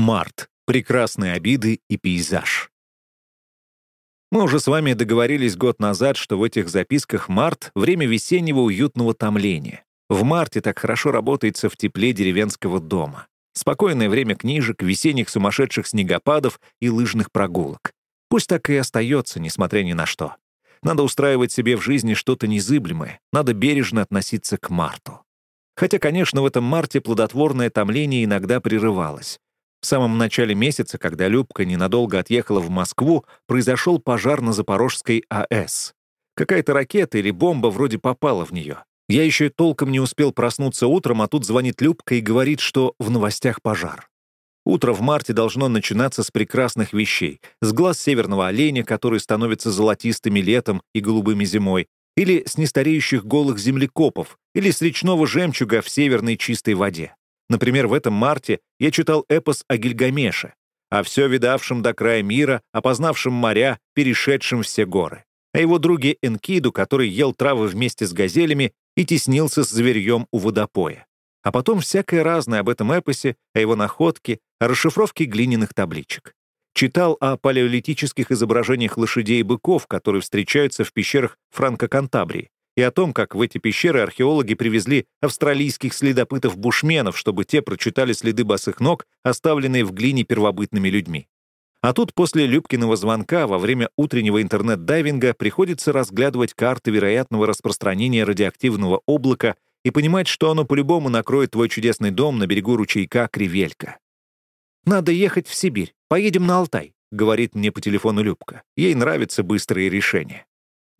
Март. Прекрасные обиды и пейзаж. Мы уже с вами договорились год назад, что в этих записках март — время весеннего уютного томления. В марте так хорошо работается в тепле деревенского дома. Спокойное время книжек, весенних сумасшедших снегопадов и лыжных прогулок. Пусть так и остается, несмотря ни на что. Надо устраивать себе в жизни что-то незыблемое, надо бережно относиться к марту. Хотя, конечно, в этом марте плодотворное томление иногда прерывалось. В самом начале месяца, когда Любка ненадолго отъехала в Москву, произошел пожар на Запорожской АЭС. Какая-то ракета или бомба вроде попала в нее. Я еще и толком не успел проснуться утром, а тут звонит Любка и говорит, что в новостях пожар. Утро в марте должно начинаться с прекрасных вещей. С глаз северного оленя, которые становятся золотистыми летом и голубыми зимой, или с нестареющих голых землекопов, или с речного жемчуга в северной чистой воде. Например, в этом марте я читал эпос о Гильгамеше, о все видавшем до края мира, опознавшем моря, перешедшем все горы, о его друге Энкиду, который ел травы вместе с газелями и теснился с зверьем у водопоя. А потом всякое разное об этом эпосе, о его находке, о расшифровке глиняных табличек. Читал о палеолитических изображениях лошадей и быков, которые встречаются в пещерах Франко-Кантабрии, и о том, как в эти пещеры археологи привезли австралийских следопытов-бушменов, чтобы те прочитали следы босых ног, оставленные в глине первобытными людьми. А тут после Любкиного звонка во время утреннего интернет-дайвинга приходится разглядывать карты вероятного распространения радиоактивного облака и понимать, что оно по-любому накроет твой чудесный дом на берегу ручейка Кривелька. «Надо ехать в Сибирь. Поедем на Алтай», — говорит мне по телефону Любка. Ей нравятся быстрые решения.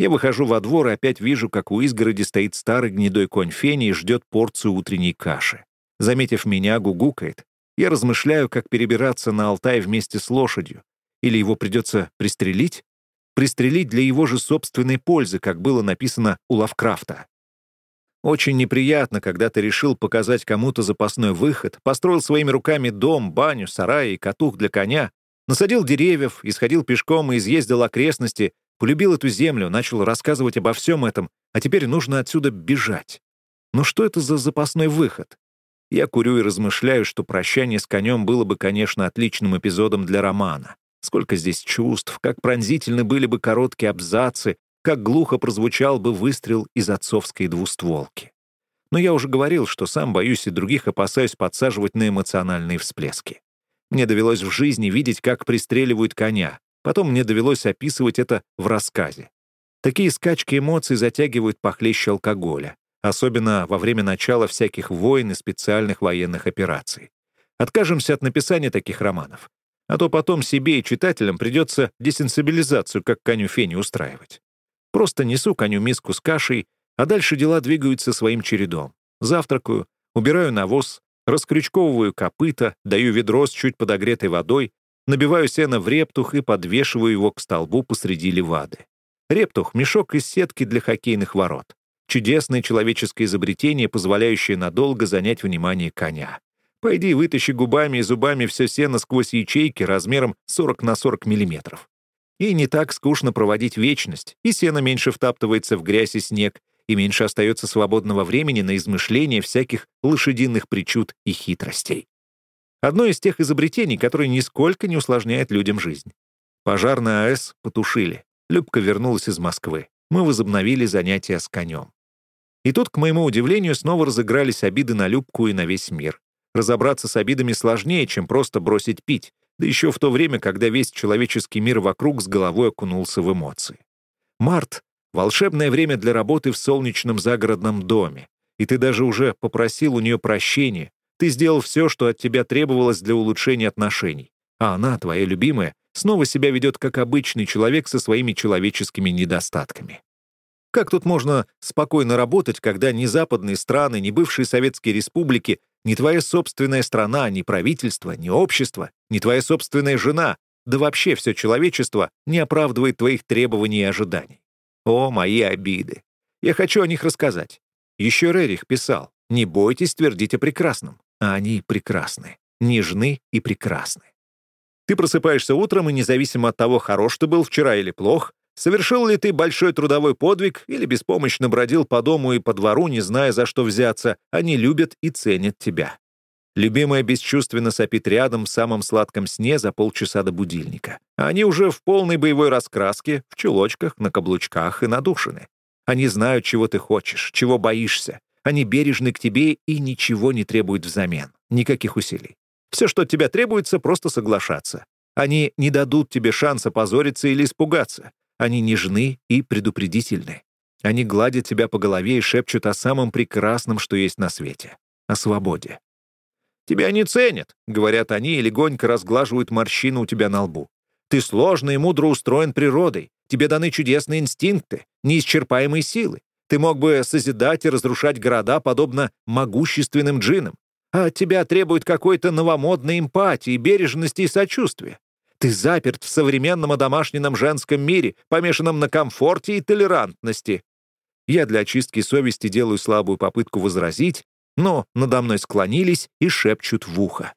Я выхожу во двор и опять вижу, как у изгороди стоит старый гнедой конь Фени и ждет порцию утренней каши. Заметив меня, гугукает. Я размышляю, как перебираться на Алтай вместе с лошадью. Или его придется пристрелить? Пристрелить для его же собственной пользы, как было написано у Лавкрафта. Очень неприятно, когда ты решил показать кому-то запасной выход, построил своими руками дом, баню, сарай и катух для коня, насадил деревьев, исходил пешком и изъездил окрестности, Полюбил эту землю, начал рассказывать обо всем этом, а теперь нужно отсюда бежать. Но что это за запасной выход? Я курю и размышляю, что прощание с конем было бы, конечно, отличным эпизодом для романа. Сколько здесь чувств, как пронзительны были бы короткие абзацы, как глухо прозвучал бы выстрел из отцовской двустволки. Но я уже говорил, что сам боюсь и других опасаюсь подсаживать на эмоциональные всплески. Мне довелось в жизни видеть, как пристреливают коня, Потом мне довелось описывать это в рассказе. Такие скачки эмоций затягивают похлеще алкоголя, особенно во время начала всяких войн и специальных военных операций. Откажемся от написания таких романов. А то потом себе и читателям придется десенсибилизацию, как коню Фени, устраивать. Просто несу коню миску с кашей, а дальше дела двигаются своим чередом. Завтракаю, убираю навоз, раскрючковываю копыта, даю ведро с чуть подогретой водой, Набиваю сено в рептух и подвешиваю его к столбу посреди левады. Рептух — мешок из сетки для хоккейных ворот. Чудесное человеческое изобретение, позволяющее надолго занять внимание коня. Пойди вытащи губами и зубами все сено сквозь ячейки размером 40 на 40 миллиметров. И не так скучно проводить вечность, и сено меньше втаптывается в грязь и снег, и меньше остается свободного времени на измышление всяких лошадиных причуд и хитростей. Одно из тех изобретений, которое нисколько не усложняет людям жизнь. Пожар на АЭС потушили. Любка вернулась из Москвы. Мы возобновили занятия с конем. И тут, к моему удивлению, снова разыгрались обиды на Любку и на весь мир. Разобраться с обидами сложнее, чем просто бросить пить, да еще в то время, когда весь человеческий мир вокруг с головой окунулся в эмоции. Март — волшебное время для работы в солнечном загородном доме, и ты даже уже попросил у нее прощения, ты сделал все, что от тебя требовалось для улучшения отношений. А она, твоя любимая, снова себя ведет как обычный человек со своими человеческими недостатками. Как тут можно спокойно работать, когда ни западные страны, ни бывшие советские республики, ни твоя собственная страна, ни правительство, ни общество, ни твоя собственная жена, да вообще все человечество не оправдывает твоих требований и ожиданий? О, мои обиды! Я хочу о них рассказать. Еще Рерих писал, не бойтесь твердить о прекрасном а они прекрасны, нежны и прекрасны. Ты просыпаешься утром, и независимо от того, хорош ты был вчера или плох, совершил ли ты большой трудовой подвиг или беспомощно бродил по дому и по двору, не зная, за что взяться, они любят и ценят тебя. Любимая бесчувственно сопит рядом в самом сладком сне за полчаса до будильника. Они уже в полной боевой раскраске, в чулочках, на каблучках и надушены. Они знают, чего ты хочешь, чего боишься. Они бережны к тебе и ничего не требуют взамен. Никаких усилий. Все, что от тебя требуется, просто соглашаться. Они не дадут тебе шанса позориться или испугаться. Они нежны и предупредительны. Они гладят тебя по голове и шепчут о самом прекрасном, что есть на свете — о свободе. «Тебя не ценят», — говорят они и легонько разглаживают морщину у тебя на лбу. «Ты сложно и мудро устроен природой. Тебе даны чудесные инстинкты, неисчерпаемые силы. Ты мог бы созидать и разрушать города, подобно могущественным джинам. А от тебя требует какой-то новомодной эмпатии, бережности и сочувствия. Ты заперт в современном одомашненном женском мире, помешанном на комфорте и толерантности. Я для очистки совести делаю слабую попытку возразить, но надо мной склонились и шепчут в ухо.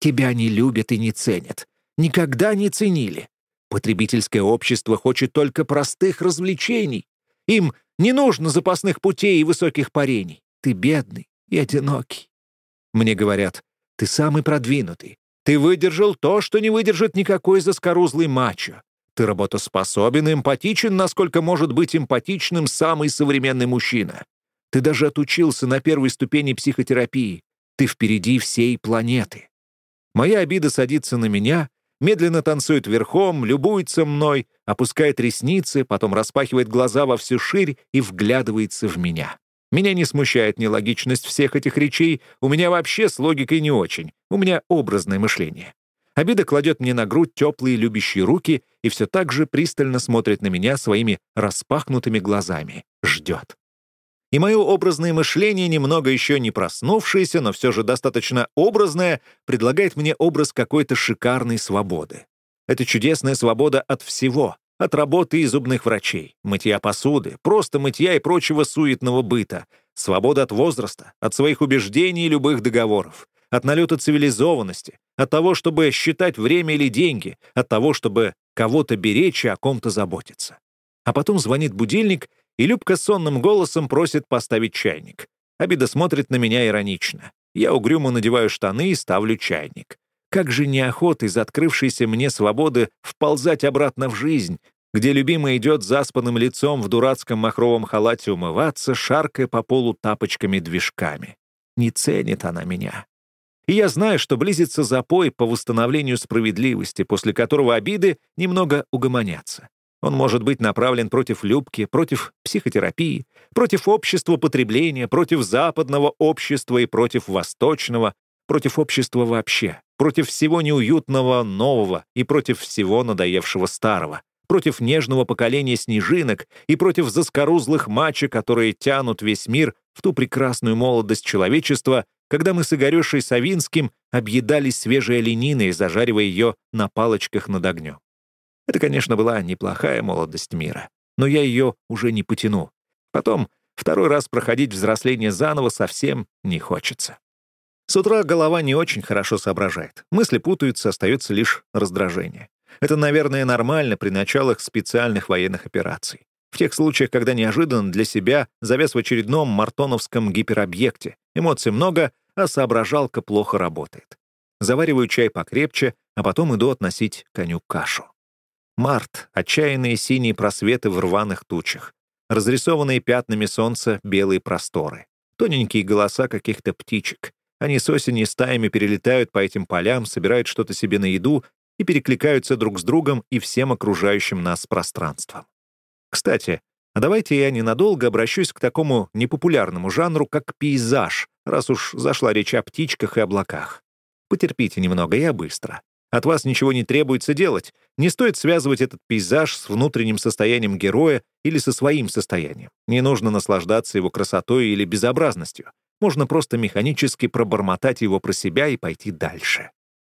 «Тебя не любят и не ценят. Никогда не ценили. Потребительское общество хочет только простых развлечений. Им не нужно запасных путей и высоких парений. Ты бедный и одинокий. Мне говорят, ты самый продвинутый. Ты выдержал то, что не выдержит никакой заскорузлый мачо. Ты работоспособен и эмпатичен, насколько может быть эмпатичным самый современный мужчина. Ты даже отучился на первой ступени психотерапии. Ты впереди всей планеты. Моя обида садится на меня, медленно танцует верхом, любуется мной, опускает ресницы, потом распахивает глаза во всю ширь и вглядывается в меня. Меня не смущает нелогичность всех этих речей, у меня вообще с логикой не очень, у меня образное мышление. Обида кладет мне на грудь теплые любящие руки и все так же пристально смотрит на меня своими распахнутыми глазами. Ждет. И мое образное мышление, немного еще не проснувшееся, но все же достаточно образное, предлагает мне образ какой-то шикарной свободы. Это чудесная свобода от всего, от работы и зубных врачей, мытья посуды, просто мытья и прочего суетного быта, свобода от возраста, от своих убеждений и любых договоров, от налета цивилизованности, от того, чтобы считать время или деньги, от того, чтобы кого-то беречь и о ком-то заботиться. А потом звонит будильник, и Любка сонным голосом просит поставить чайник. Обида смотрит на меня иронично. Я угрюмо надеваю штаны и ставлю чайник. Как же неохота из открывшейся мне свободы вползать обратно в жизнь, где любимая идет заспанным лицом в дурацком махровом халате умываться, шаркая по полу тапочками-движками. Не ценит она меня. И я знаю, что близится запой по восстановлению справедливости, после которого обиды немного угомонятся. Он может быть направлен против Любки, против психотерапии, против общества потребления, против западного общества и против восточного, против общества вообще, против всего неуютного нового и против всего надоевшего старого, против нежного поколения снежинок и против заскорузлых мачек, которые тянут весь мир в ту прекрасную молодость человечества, когда мы с Игорешей Савинским объедались свежей олениной, зажаривая ее на палочках над огнем. Это, конечно, была неплохая молодость мира, но я ее уже не потяну. Потом второй раз проходить взросление заново совсем не хочется. С утра голова не очень хорошо соображает. Мысли путаются, остается лишь раздражение. Это, наверное, нормально при началах специальных военных операций. В тех случаях, когда неожиданно для себя завес в очередном мартоновском гиперобъекте. Эмоций много, а соображалка плохо работает. Завариваю чай покрепче, а потом иду относить коню кашу. Март — отчаянные синие просветы в рваных тучах. Разрисованные пятнами солнца белые просторы. Тоненькие голоса каких-то птичек. Они с осени стаями перелетают по этим полям, собирают что-то себе на еду и перекликаются друг с другом и всем окружающим нас пространством. Кстати, а давайте я ненадолго обращусь к такому непопулярному жанру, как пейзаж, раз уж зашла речь о птичках и облаках. Потерпите немного, я быстро. От вас ничего не требуется делать. Не стоит связывать этот пейзаж с внутренним состоянием героя или со своим состоянием. Не нужно наслаждаться его красотой или безобразностью. Можно просто механически пробормотать его про себя и пойти дальше.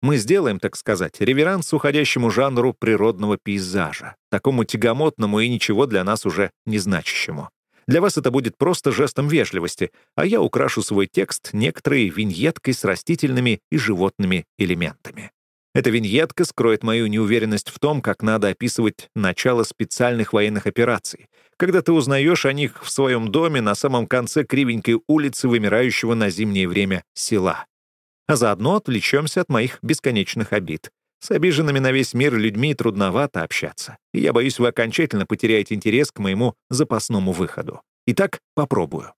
Мы сделаем, так сказать, реверанс уходящему жанру природного пейзажа, такому тягомотному и ничего для нас уже не значащему. Для вас это будет просто жестом вежливости, а я украшу свой текст некоторой виньеткой с растительными и животными элементами. Эта виньетка скроет мою неуверенность в том, как надо описывать начало специальных военных операций, когда ты узнаешь о них в своем доме на самом конце кривенькой улицы вымирающего на зимнее время села. А заодно отвлечемся от моих бесконечных обид. С обиженными на весь мир людьми трудновато общаться, и я боюсь, вы окончательно потеряете интерес к моему запасному выходу. Итак, попробую.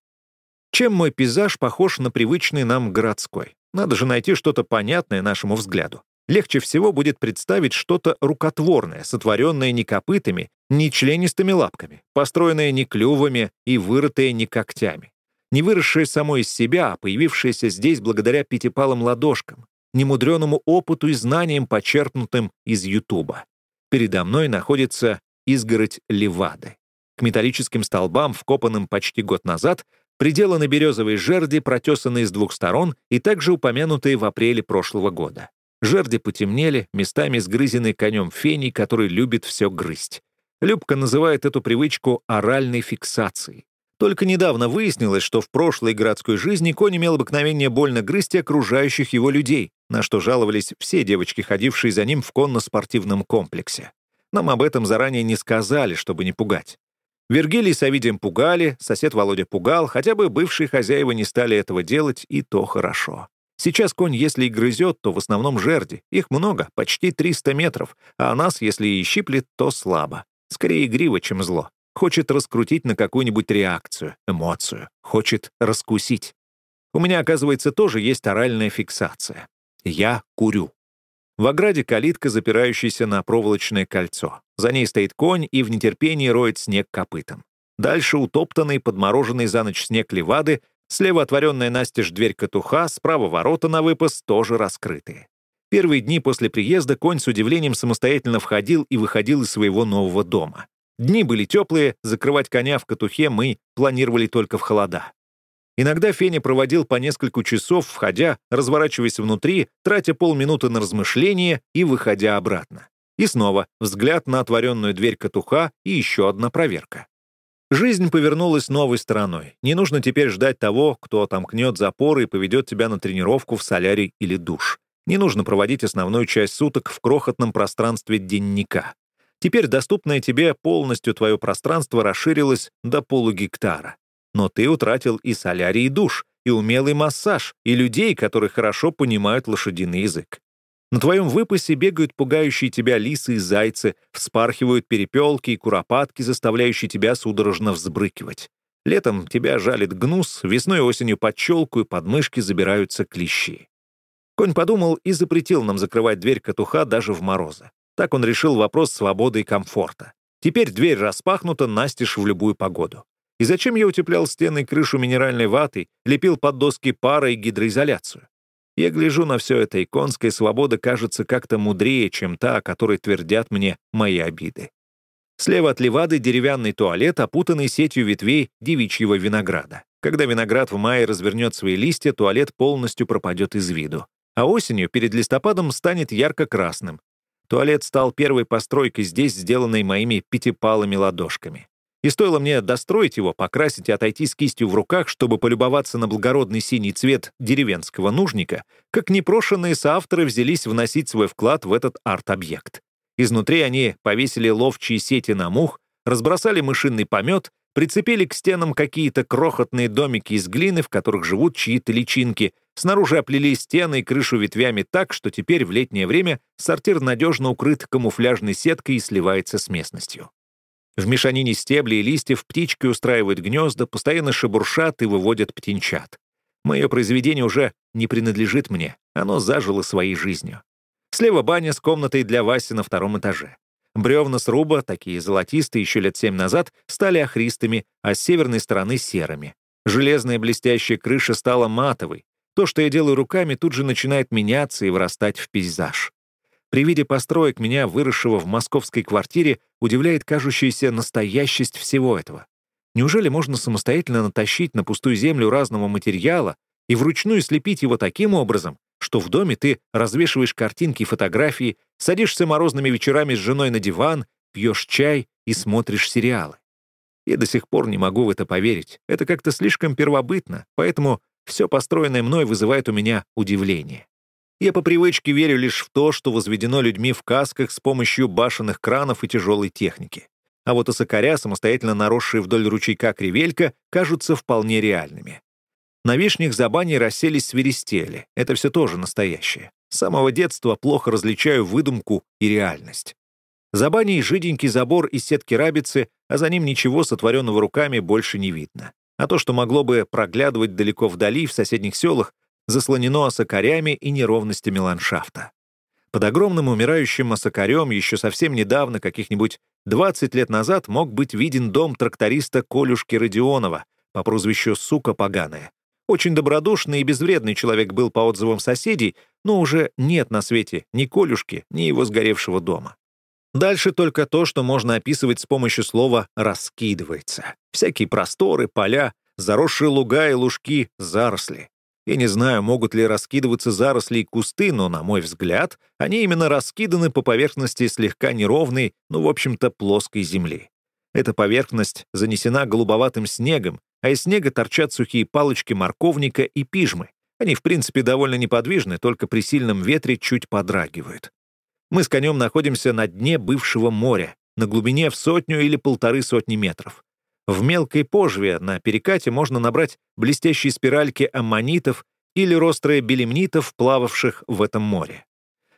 Чем мой пейзаж похож на привычный нам городской? Надо же найти что-то понятное нашему взгляду. Легче всего будет представить что-то рукотворное, сотворенное не копытами, не членистыми лапками, построенное не клювами и вырытое не когтями. Не выросшее само из себя, а появившееся здесь благодаря пятипалым ладошкам, немудреному опыту и знаниям, почерпнутым из Ютуба. Передо мной находится изгородь Левады. К металлическим столбам, вкопанным почти год назад, приделаны березовые жерди, протесанные с двух сторон и также упомянутые в апреле прошлого года. Жерди потемнели, местами сгрызены конем феней, который любит все грызть. Любка называет эту привычку оральной фиксацией. Только недавно выяснилось, что в прошлой городской жизни конь имел обыкновение больно грызть окружающих его людей, на что жаловались все девочки, ходившие за ним в конно-спортивном комплексе. Нам об этом заранее не сказали, чтобы не пугать. Вергилий с Овидием пугали, сосед Володя пугал, хотя бы бывшие хозяева не стали этого делать, и то хорошо. Сейчас конь, если и грызет, то в основном жерди. Их много, почти 300 метров, а нас, если и щиплет, то слабо. Скорее игриво, чем зло. Хочет раскрутить на какую-нибудь реакцию, эмоцию. Хочет раскусить. У меня, оказывается, тоже есть оральная фиксация. Я курю. В ограде калитка, запирающаяся на проволочное кольцо. За ней стоит конь и в нетерпении роет снег копытом. Дальше утоптанный, подмороженный за ночь снег левады, слева отворенная настежь дверь катуха, справа ворота на выпас, тоже раскрытые. Первые дни после приезда конь с удивлением самостоятельно входил и выходил из своего нового дома. Дни были теплые, закрывать коня в катухе мы планировали только в холода. Иногда Феня проводил по несколько часов, входя, разворачиваясь внутри, тратя полминуты на размышление и выходя обратно. И снова взгляд на отворенную дверь катуха и еще одна проверка. Жизнь повернулась новой стороной. Не нужно теперь ждать того, кто отомкнет запоры и поведет тебя на тренировку в солярий или душ. Не нужно проводить основную часть суток в крохотном пространстве денника. Теперь доступное тебе полностью твое пространство расширилось до полугектара. Но ты утратил и солярий, и душ, и умелый массаж, и людей, которые хорошо понимают лошадиный язык. На твоем выпасе бегают пугающие тебя лисы и зайцы, вспархивают перепелки и куропатки, заставляющие тебя судорожно взбрыкивать. Летом тебя жалит гнус, весной и осенью под челку и подмышки забираются клещи. Конь подумал и запретил нам закрывать дверь катуха даже в морозы. Так он решил вопрос свободы и комфорта. Теперь дверь распахнута настежь в любую погоду. И зачем я утеплял стены и крышу минеральной ватой, лепил под доски пара и гидроизоляцию? Я гляжу на все это, и конская свобода кажется как-то мудрее, чем та, о которой твердят мне мои обиды. Слева от левады деревянный туалет, опутанный сетью ветвей девичьего винограда. Когда виноград в мае развернет свои листья, туалет полностью пропадет из виду. А осенью, перед листопадом, станет ярко-красным, Туалет стал первой постройкой здесь, сделанной моими пятипалыми ладошками. И стоило мне достроить его, покрасить и отойти с кистью в руках, чтобы полюбоваться на благородный синий цвет деревенского нужника, как непрошенные соавторы взялись вносить свой вклад в этот арт-объект. Изнутри они повесили ловчие сети на мух, разбросали мышиный помет, прицепили к стенам какие-то крохотные домики из глины, в которых живут чьи-то личинки, снаружи оплели стены и крышу ветвями так, что теперь в летнее время сортир надежно укрыт камуфляжной сеткой и сливается с местностью. В мешанине стеблей и листьев птички устраивают гнезда, постоянно шебуршат и выводят птенчат. Мое произведение уже не принадлежит мне, оно зажило своей жизнью. Слева баня с комнатой для Васи на втором этаже. Бревна сруба, такие золотистые еще лет семь назад, стали охристыми, а с северной стороны — серыми. Железная блестящая крыша стала матовой. То, что я делаю руками, тут же начинает меняться и вырастать в пейзаж. При виде построек меня, выросшего в московской квартире, удивляет кажущаяся настоящесть всего этого. Неужели можно самостоятельно натащить на пустую землю разного материала и вручную слепить его таким образом, что в доме ты развешиваешь картинки и фотографии, садишься морозными вечерами с женой на диван, пьешь чай и смотришь сериалы. Я до сих пор не могу в это поверить. Это как-то слишком первобытно, поэтому все построенное мной вызывает у меня удивление. Я по привычке верю лишь в то, что возведено людьми в касках с помощью башенных кранов и тяжелой техники. А вот осокаря, самостоятельно наросшие вдоль ручейка кривелька, кажутся вполне реальными. На вишнях за баней расселись свиристели. Это все тоже настоящее. С самого детства плохо различаю выдумку и реальность. За баней жиденький забор из сетки рабицы, а за ним ничего сотворенного руками больше не видно. А то, что могло бы проглядывать далеко вдали, в соседних селах, заслонено осокарями и неровностями ландшафта. Под огромным умирающим осокарем еще совсем недавно, каких-нибудь 20 лет назад, мог быть виден дом тракториста Колюшки Родионова по прозвищу «Сука поганая». Очень добродушный и безвредный человек был по отзывам соседей, но уже нет на свете ни Колюшки, ни его сгоревшего дома. Дальше только то, что можно описывать с помощью слова «раскидывается». Всякие просторы, поля, заросшие луга и лужки, заросли. Я не знаю, могут ли раскидываться заросли и кусты, но, на мой взгляд, они именно раскиданы по поверхности слегка неровной, ну, в общем-то, плоской земли. Эта поверхность занесена голубоватым снегом, а из снега торчат сухие палочки морковника и пижмы. Они, в принципе, довольно неподвижны, только при сильном ветре чуть подрагивают. Мы с конем находимся на дне бывшего моря, на глубине в сотню или полторы сотни метров. В мелкой пожве на перекате можно набрать блестящие спиральки аммонитов или рострые белемнитов, плававших в этом море.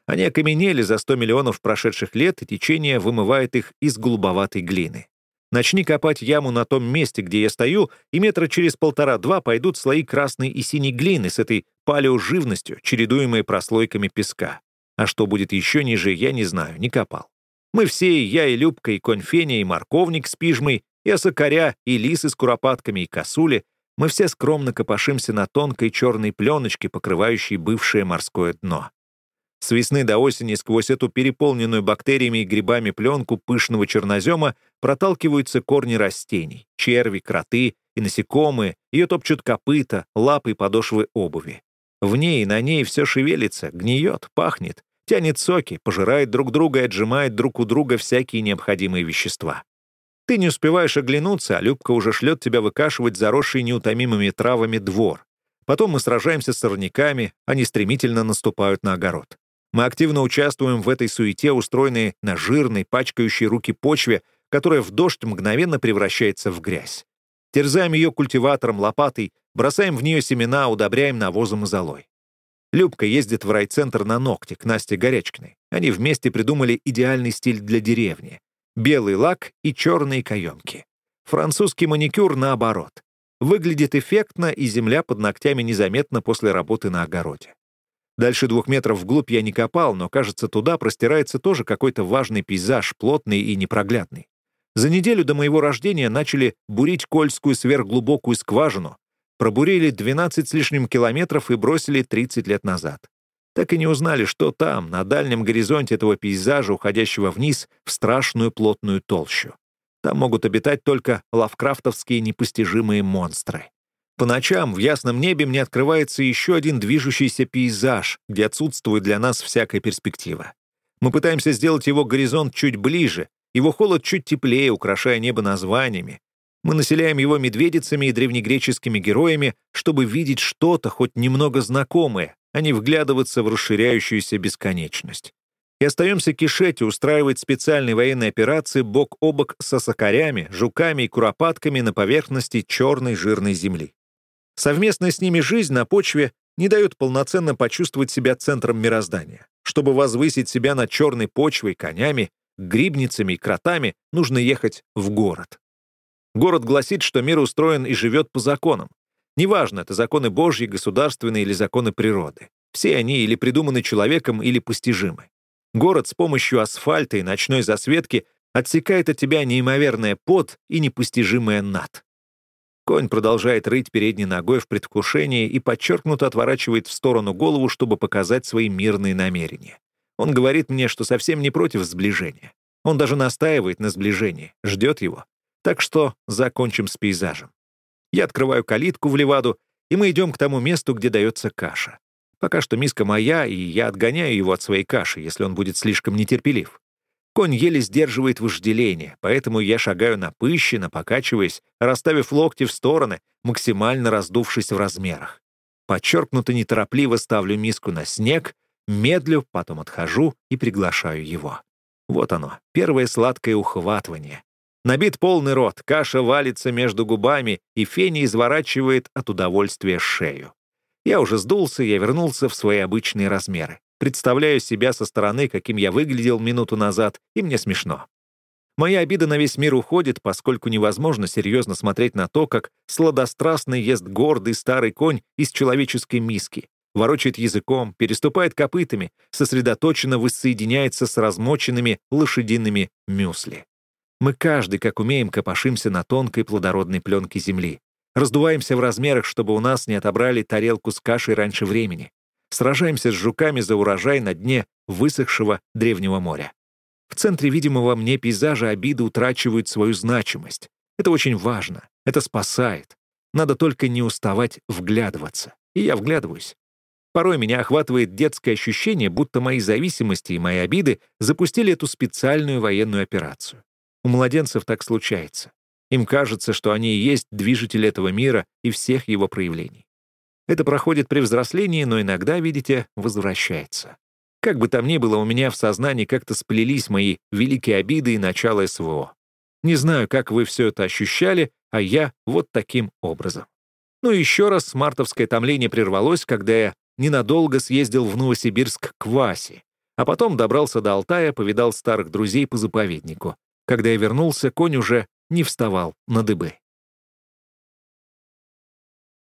Они окаменели за 100 миллионов прошедших лет, и течение вымывает их из голубоватой глины. Начни копать яму на том месте, где я стою, и метра через полтора-два пойдут слои красной и синей глины с этой палеоживностью, чередуемой прослойками песка. А что будет еще ниже, я не знаю, не копал. Мы все, я и Любка, и конь Феня, и морковник с пижмой, и осокаря, и лисы с куропатками, и косули, мы все скромно копошимся на тонкой черной пленочке, покрывающей бывшее морское дно. С весны до осени сквозь эту переполненную бактериями и грибами пленку пышного чернозема проталкиваются корни растений, черви, кроты и насекомые, ее топчут копыта, лапы и подошвы обуви. В ней и на ней все шевелится, гниет, пахнет, тянет соки, пожирает друг друга и отжимает друг у друга всякие необходимые вещества. Ты не успеваешь оглянуться, а Любка уже шлет тебя выкашивать заросший неутомимыми травами двор. Потом мы сражаемся с сорняками, они стремительно наступают на огород. Мы активно участвуем в этой суете, устроенной на жирной, пачкающей руки почве, которая в дождь мгновенно превращается в грязь. Терзаем ее культиватором, лопатой, бросаем в нее семена, удобряем навозом и золой. Любка ездит в райцентр на ногти к Насте Горячкиной. Они вместе придумали идеальный стиль для деревни. Белый лак и черные каемки. Французский маникюр наоборот. Выглядит эффектно, и земля под ногтями незаметна после работы на огороде. Дальше двух метров вглубь я не копал, но, кажется, туда простирается тоже какой-то важный пейзаж, плотный и непроглядный. За неделю до моего рождения начали бурить Кольскую сверхглубокую скважину, пробурили 12 с лишним километров и бросили 30 лет назад. Так и не узнали, что там, на дальнем горизонте этого пейзажа, уходящего вниз в страшную плотную толщу. Там могут обитать только лавкрафтовские непостижимые монстры. По ночам в ясном небе мне открывается еще один движущийся пейзаж, где отсутствует для нас всякая перспектива. Мы пытаемся сделать его горизонт чуть ближе, его холод чуть теплее, украшая небо названиями. Мы населяем его медведицами и древнегреческими героями, чтобы видеть что-то хоть немного знакомое, а не вглядываться в расширяющуюся бесконечность. И остаемся кишеть и устраивать специальные военные операции бок о бок с осокарями, жуками и куропатками на поверхности черной жирной земли. Совместная с ними жизнь на почве не дает полноценно почувствовать себя центром мироздания. Чтобы возвысить себя над черной почвой, конями, грибницами и кротами, нужно ехать в город. Город гласит, что мир устроен и живет по законам. Неважно, это законы Божьи, государственные или законы природы. Все они или придуманы человеком, или постижимы. Город с помощью асфальта и ночной засветки отсекает от тебя неимоверное под и непостижимое над. Конь продолжает рыть передней ногой в предвкушении и подчеркнуто отворачивает в сторону голову, чтобы показать свои мирные намерения. Он говорит мне, что совсем не против сближения. Он даже настаивает на сближении, ждет его. Так что закончим с пейзажем. Я открываю калитку в леваду, и мы идем к тому месту, где дается каша. Пока что миска моя, и я отгоняю его от своей каши, если он будет слишком нетерпелив. Конь еле сдерживает вожделение, поэтому я шагаю напыщенно, покачиваясь, расставив локти в стороны, максимально раздувшись в размерах. Подчеркнуто неторопливо ставлю миску на снег, медлю, потом отхожу и приглашаю его. Вот оно, первое сладкое ухватывание. Набит полный рот, каша валится между губами, и Феня изворачивает от удовольствия шею. Я уже сдулся, я вернулся в свои обычные размеры. Представляю себя со стороны, каким я выглядел минуту назад, и мне смешно. Моя обида на весь мир уходит, поскольку невозможно серьезно смотреть на то, как сладострастно ест гордый старый конь из человеческой миски, ворочает языком, переступает копытами, сосредоточенно воссоединяется с размоченными лошадиными мюсли. Мы каждый, как умеем, копошимся на тонкой плодородной пленке земли. Раздуваемся в размерах, чтобы у нас не отобрали тарелку с кашей раньше времени. Сражаемся с жуками за урожай на дне высохшего древнего моря. В центре видимого мне пейзажа обиды утрачивают свою значимость. Это очень важно. Это спасает. Надо только не уставать вглядываться. И я вглядываюсь. Порой меня охватывает детское ощущение, будто мои зависимости и мои обиды запустили эту специальную военную операцию. У младенцев так случается. Им кажется, что они и есть движитель этого мира и всех его проявлений. Это проходит при взрослении, но иногда, видите, возвращается. Как бы там ни было, у меня в сознании как-то сплелись мои великие обиды и начало СВО. Не знаю, как вы все это ощущали, а я вот таким образом. Ну и еще раз мартовское томление прервалось, когда я ненадолго съездил в Новосибирск к Васе, а потом добрался до Алтая, повидал старых друзей по заповеднику. Когда я вернулся, конь уже не вставал на дыбы.